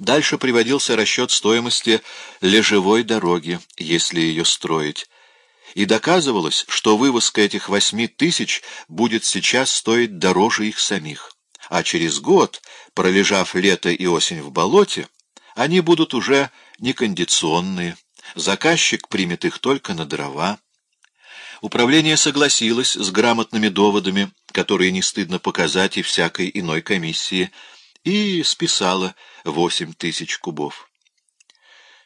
Дальше приводился расчет стоимости лежевой дороги, если ее строить, и доказывалось, что вывозка этих восьми тысяч будет сейчас стоить дороже их самих, а через год, пролежав лето и осень в болоте, они будут уже некондиционные, заказчик примет их только на дрова. Управление согласилось с грамотными доводами, которые не стыдно показать и всякой иной комиссии, и списало восемь тысяч кубов.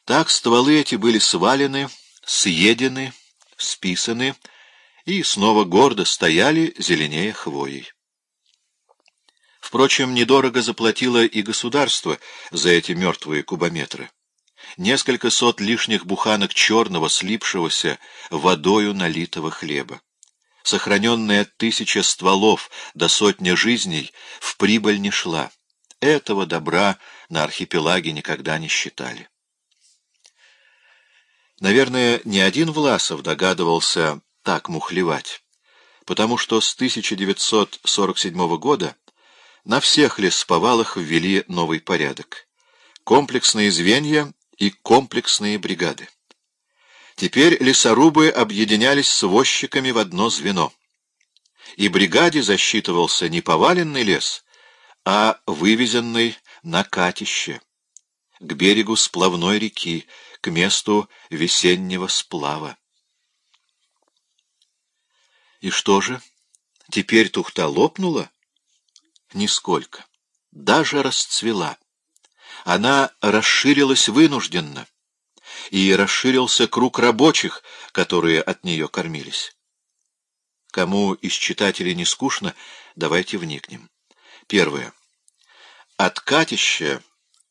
Так стволы эти были свалены, съедены, списаны и снова гордо стояли зеленее хвоей. Впрочем, недорого заплатило и государство за эти мертвые кубометры. Несколько сот лишних буханок черного, слипшегося, водою налитого хлеба. Сохраненная тысяча стволов до сотни жизней в прибыль не шла. Этого добра на архипелаге никогда не считали. Наверное, ни один Власов догадывался так мухлевать, потому что с 1947 года на всех лесповалах ввели новый порядок. Комплексные звенья и комплексные бригады. Теперь лесорубы объединялись с возчиками в одно звено. И бригаде засчитывался не поваленный лес, а вывезенный на катище, к берегу сплавной реки, к месту весеннего сплава. И что же, теперь тухта лопнула? Нисколько. Даже расцвела. Она расширилась вынужденно, и расширился круг рабочих, которые от нее кормились. Кому из читателей не скучно, давайте вникнем. Первое. От катища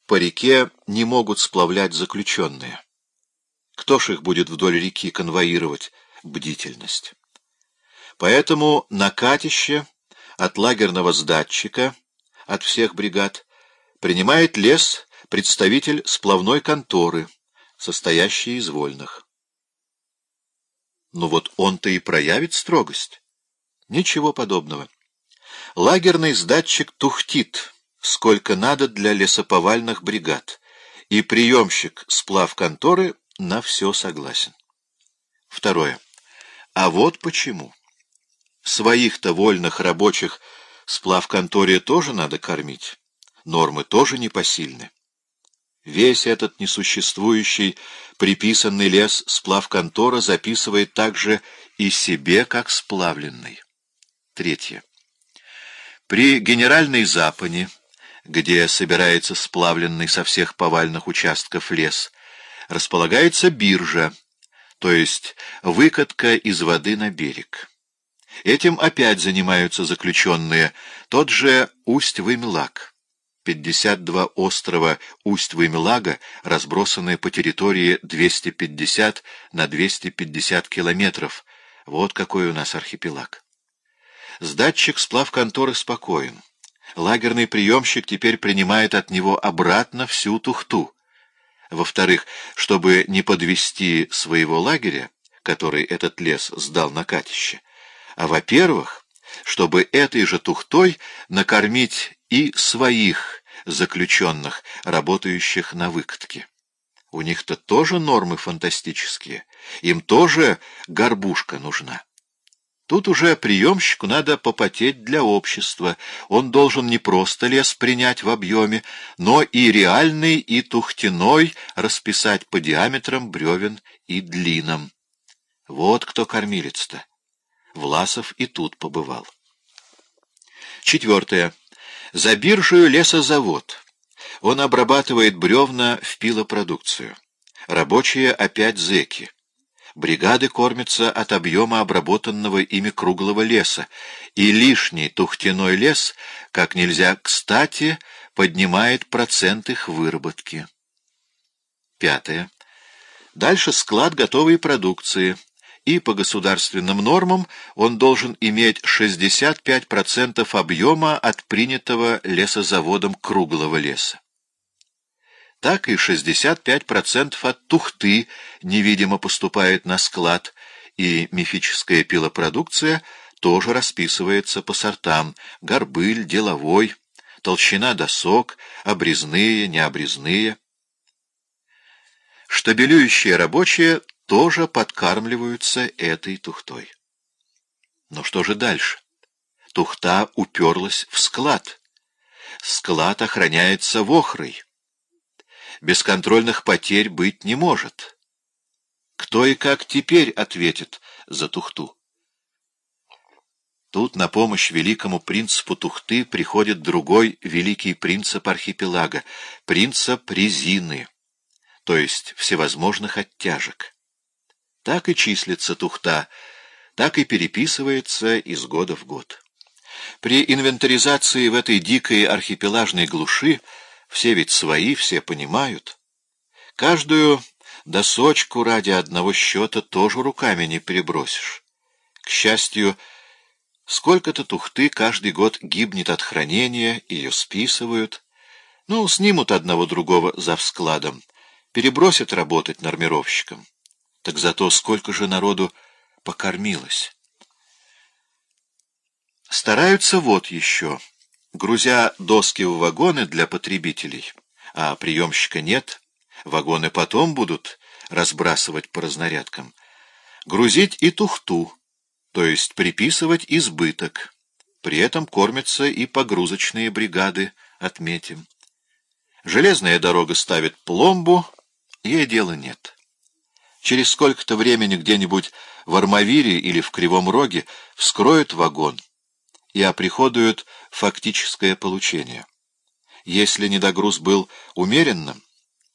по реке не могут сплавлять заключенные. Кто ж их будет вдоль реки конвоировать? Бдительность. Поэтому на катище от лагерного сдатчика, от всех бригад, принимает лес представитель сплавной конторы, состоящий из вольных. Ну вот он-то и проявит строгость. Ничего подобного. Лагерный сдатчик тухтит, сколько надо для лесоповальных бригад, и приемщик сплав конторы на все согласен. Второе. А вот почему. Своих-то вольных рабочих сплав конторе тоже надо кормить. Нормы тоже непосильны. Весь этот несуществующий приписанный лес сплав контора записывает также и себе как сплавленный. Третье. При генеральной запане, где собирается сплавленный со всех повальных участков лес, располагается биржа, то есть выкатка из воды на берег. Этим опять занимаются заключенные, тот же Усть-Вымелак. 52 острова Усть-Вымелага, разбросанные по территории 250 на 250 километров. Вот какой у нас архипелаг. Сдатчик сплав конторы спокоен. Лагерный приемщик теперь принимает от него обратно всю тухту. Во-вторых, чтобы не подвести своего лагеря, который этот лес сдал на катище, а во-первых, чтобы этой же тухтой накормить и своих заключенных, работающих на выкатке. У них-то тоже нормы фантастические, им тоже горбушка нужна. Тут уже приемщику надо попотеть для общества. Он должен не просто лес принять в объеме, но и реальный, и тухтяной расписать по диаметрам бревен и длинам. Вот кто кормилец-то. Власов и тут побывал. Четвертое. За биржею лесозавод. Он обрабатывает бревна в пилопродукцию. Рабочие опять зэки. Бригады кормятся от объема обработанного ими круглого леса, и лишний тухтяной лес, как нельзя кстати, поднимает процент их выработки. Пятое. Дальше склад готовой продукции, и по государственным нормам он должен иметь 65% объема от принятого лесозаводом круглого леса так и 65% от тухты невидимо поступает на склад, и мифическая пилопродукция тоже расписывается по сортам — горбыль, деловой, толщина досок, обрезные, необрезные. Штабелюющие рабочие тоже подкармливаются этой тухтой. Но что же дальше? Тухта уперлась в склад. Склад охраняется вохрой. Бесконтрольных потерь быть не может. Кто и как теперь ответит за тухту? Тут на помощь великому принципу Тухты приходит другой великий принцип архипелага — принцип резины, то есть всевозможных оттяжек. Так и числится Тухта, так и переписывается из года в год. При инвентаризации в этой дикой архипелажной глуши все ведь свои, все понимают. Каждую досочку ради одного счета тоже руками не перебросишь. К счастью, Сколько-то тухты каждый год гибнет от хранения, ее списывают. Ну, снимут одного другого за складом, перебросят работать нормировщиком. Так зато сколько же народу покормилось. Стараются вот еще, грузя доски в вагоны для потребителей, а приемщика нет, вагоны потом будут разбрасывать по разнарядкам, грузить и тухту, то есть приписывать избыток. При этом кормятся и погрузочные бригады, отметим. Железная дорога ставит пломбу, ей дела нет. Через сколько-то времени где-нибудь в Армавире или в Кривом Роге вскроют вагон и оприходуют фактическое получение. Если недогруз был умеренным,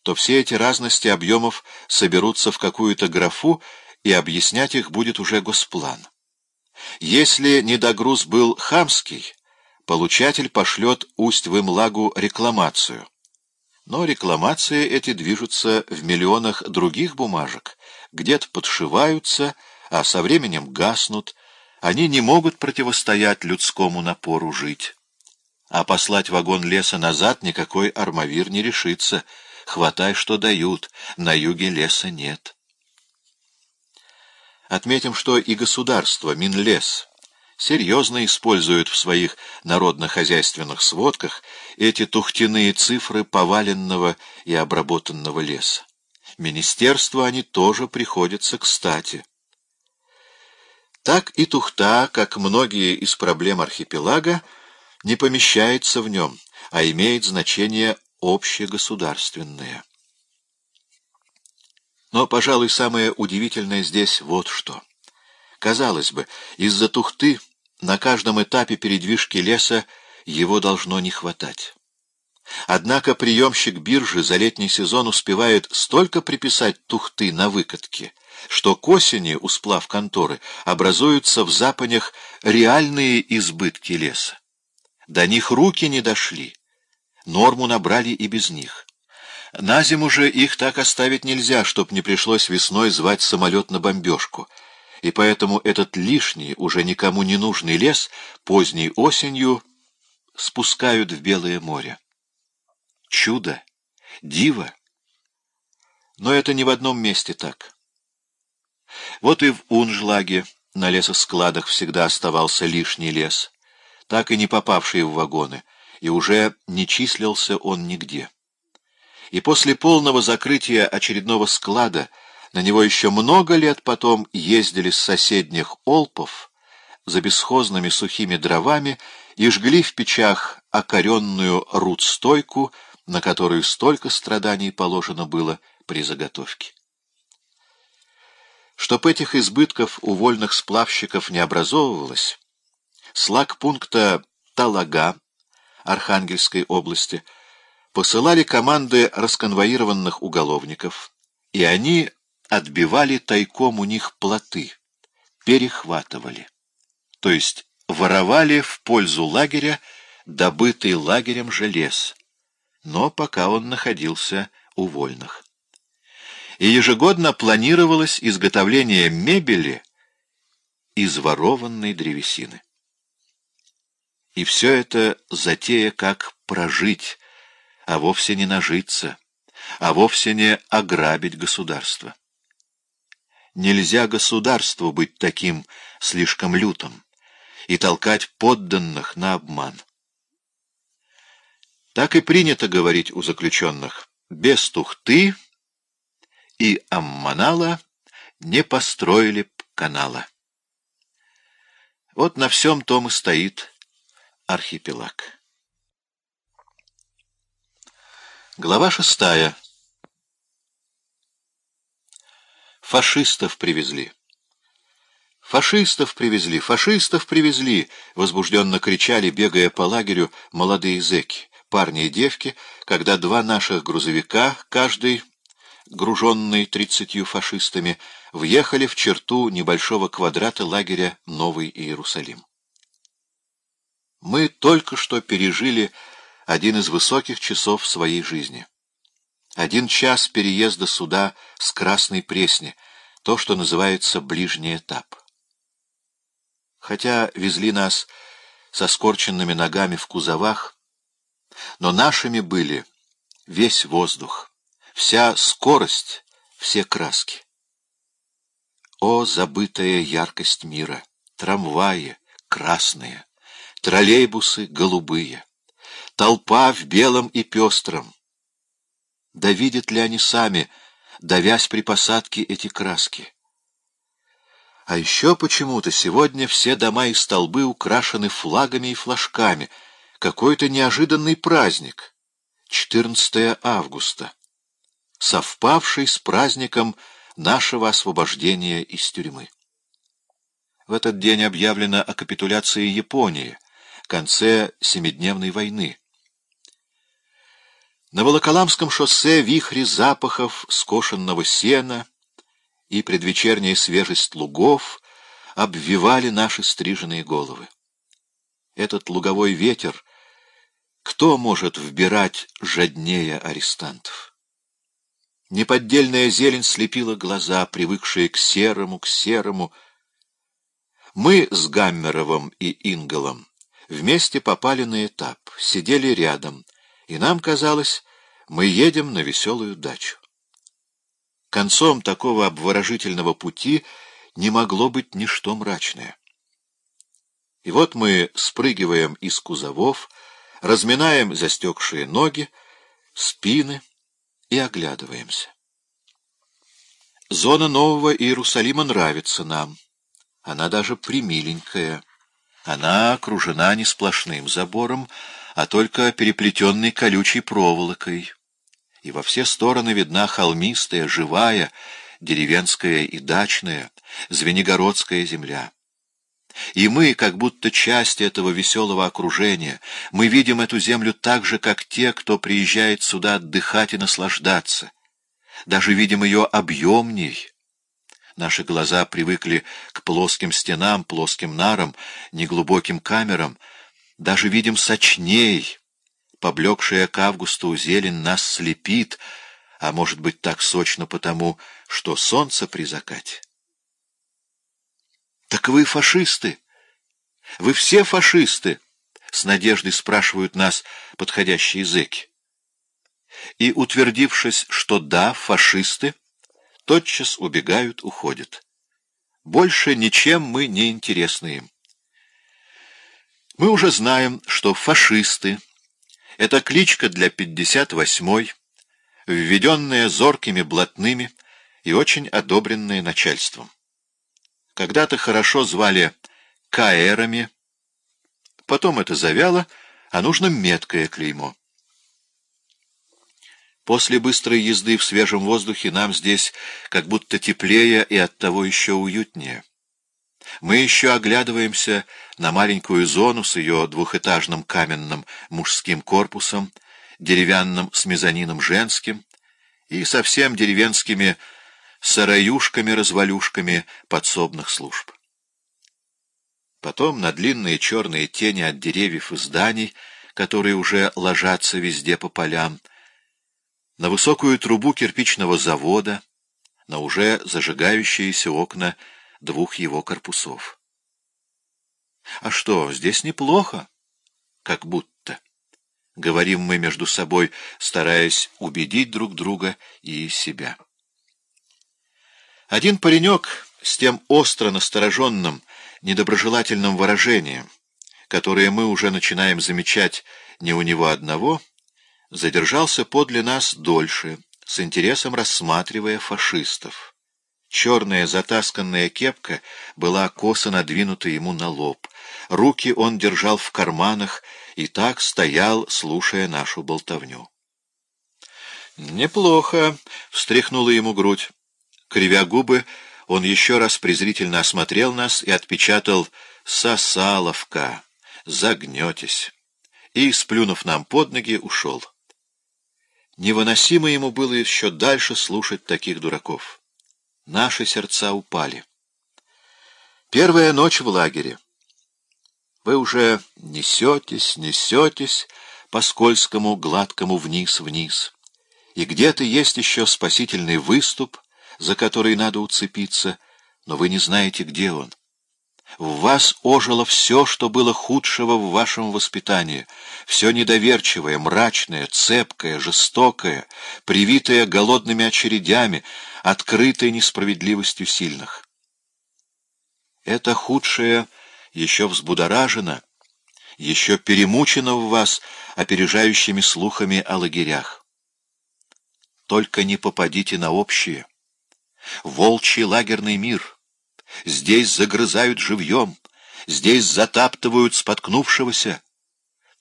то все эти разности объемов соберутся в какую-то графу, и объяснять их будет уже госплан. Если недогруз был хамский, получатель пошлет Усть-Вымлагу рекламацию. Но рекламации эти движутся в миллионах других бумажек, где-то подшиваются, а со временем гаснут, они не могут противостоять людскому напору жить. А послать вагон леса назад никакой армавир не решится, хватай, что дают, на юге леса нет. Отметим, что и государство, Минлес, серьезно использует в своих народно-хозяйственных сводках эти тухтяные цифры поваленного и обработанного леса. Министерству они тоже приходятся кстати. Так и тухта, как многие из проблем архипелага, не помещается в нем, а имеет значение общегосударственное. Но, пожалуй, самое удивительное здесь вот что. Казалось бы, из-за тухты на каждом этапе передвижки леса его должно не хватать. Однако приемщик биржи за летний сезон успевает столько приписать тухты на выкатке, что к осени у сплав конторы образуются в запанях реальные избытки леса. До них руки не дошли, норму набрали и без них. На зиму же их так оставить нельзя, чтоб не пришлось весной звать самолет на бомбежку. И поэтому этот лишний, уже никому не нужный лес поздней осенью спускают в Белое море. Чудо! Диво! Но это не в одном месте так. Вот и в Унжлаге на лесоскладах всегда оставался лишний лес, так и не попавший в вагоны, и уже не числился он нигде и после полного закрытия очередного склада на него еще много лет потом ездили с соседних Олпов за бесхозными сухими дровами и жгли в печах окоренную рудстойку, на которую столько страданий положено было при заготовке. Чтоб этих избытков у вольных сплавщиков не образовывалось, слаг пункта Талага Архангельской области – посылали команды расконвоированных уголовников, и они отбивали тайком у них плоты, перехватывали, то есть воровали в пользу лагеря добытый лагерем желез, но пока он находился у вольных. И ежегодно планировалось изготовление мебели из ворованной древесины. И все это затея как прожить, а вовсе не нажиться, а вовсе не ограбить государство. Нельзя государству быть таким слишком лютым и толкать подданных на обман. Так и принято говорить у заключенных. Без тухты и амманала не построили б канала. Вот на всем том и стоит архипелаг. Глава шестая. Фашистов привезли. «Фашистов привезли! Фашистов привезли!» — возбужденно кричали, бегая по лагерю, молодые зэки, парни и девки, когда два наших грузовика, каждый груженный тридцатью фашистами, въехали в черту небольшого квадрата лагеря Новый Иерусалим. Мы только что пережили один из высоких часов своей жизни. Один час переезда суда с Красной Пресни, то, что называется ближний этап хотя везли нас со скорченными ногами в кузовах, но нашими были весь воздух, вся скорость, все краски. О, забытая яркость мира! Трамваи красные, троллейбусы голубые, толпа в белом и пестром. Да видят ли они сами, давясь при посадке эти краски? А еще почему-то сегодня все дома и столбы украшены флагами и флажками. Какой-то неожиданный праздник. 14 августа. Совпавший с праздником нашего освобождения из тюрьмы. В этот день объявлено о капитуляции Японии, конце Семидневной войны. На Волоколамском шоссе вихри запахов скошенного сена — и предвечерняя свежесть лугов обвивали наши стриженные головы. Этот луговой ветер, кто может вбирать жаднее арестантов? Неподдельная зелень слепила глаза, привыкшие к серому, к серому. Мы с Гаммеровым и Инголом вместе попали на этап, сидели рядом, и нам казалось, мы едем на веселую дачу. Концом такого обворожительного пути не могло быть ничто мрачное. И вот мы спрыгиваем из кузовов, разминаем застекшие ноги, спины и оглядываемся. Зона Нового Иерусалима нравится нам. Она даже примиленькая. Она окружена не сплошным забором, а только переплетенной колючей проволокой и во все стороны видна холмистая, живая, деревенская и дачная, звенигородская земля. И мы, как будто часть этого веселого окружения, мы видим эту землю так же, как те, кто приезжает сюда отдыхать и наслаждаться. Даже видим ее объемней. Наши глаза привыкли к плоским стенам, плоским нарам, неглубоким камерам. Даже видим сочней, Поблекшая к августу зелень нас слепит, а может быть так сочно потому, что солнце при закате. «Так вы фашисты! Вы все фашисты!» — с надеждой спрашивают нас подходящие зэки. И, утвердившись, что да, фашисты, тотчас убегают, уходят. Больше ничем мы не интересны им. Мы уже знаем, что фашисты это кличка для 58-й, введенная зоркими блатными и очень одобренная начальством. Когда-то хорошо звали каэрами, потом это завяло, а нужно меткое клеймо. После быстрой езды в свежем воздухе нам здесь как будто теплее и оттого еще уютнее. Мы еще оглядываемся на маленькую зону с ее двухэтажным каменным мужским корпусом, деревянным с мезонином женским и совсем деревенскими сараюшками-развалюшками подсобных служб. Потом на длинные черные тени от деревьев и зданий, которые уже ложатся везде по полям, на высокую трубу кирпичного завода, на уже зажигающиеся окна двух его корпусов. А что, здесь неплохо? Как будто. Говорим мы между собой, стараясь убедить друг друга и себя. Один паренек с тем остро настороженным, недоброжелательным выражением, которое мы уже начинаем замечать не у него одного, задержался подле нас дольше, с интересом рассматривая фашистов. Черная затасканная кепка была косо надвинута ему на лоб. Руки он держал в карманах и так стоял, слушая нашу болтовню. «Неплохо», — встряхнула ему грудь. Кривя губы, он еще раз презрительно осмотрел нас и отпечатал «Сосаловка, загнетесь» и, сплюнув нам под ноги, ушел. Невыносимо ему было еще дальше слушать таких дураков. Наши сердца упали. Первая ночь в лагере. Вы уже несетесь, несетесь по скользкому, гладкому вниз-вниз. И где-то есть еще спасительный выступ, за который надо уцепиться, но вы не знаете, где он. В вас ожило все, что было худшего в вашем воспитании, все недоверчивое, мрачное, цепкое, жестокое, привитое голодными очередями, открытое несправедливостью сильных. Это худшее еще взбудоражено, еще перемучено в вас опережающими слухами о лагерях. Только не попадите на общее. Волчий лагерный мир — Здесь загрызают живьем, здесь затаптывают споткнувшегося.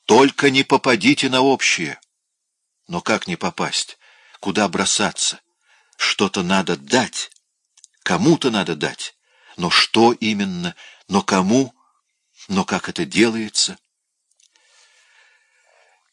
Только не попадите на общее. Но как не попасть? Куда бросаться? Что-то надо дать. Кому-то надо дать. Но что именно? Но кому? Но как это делается?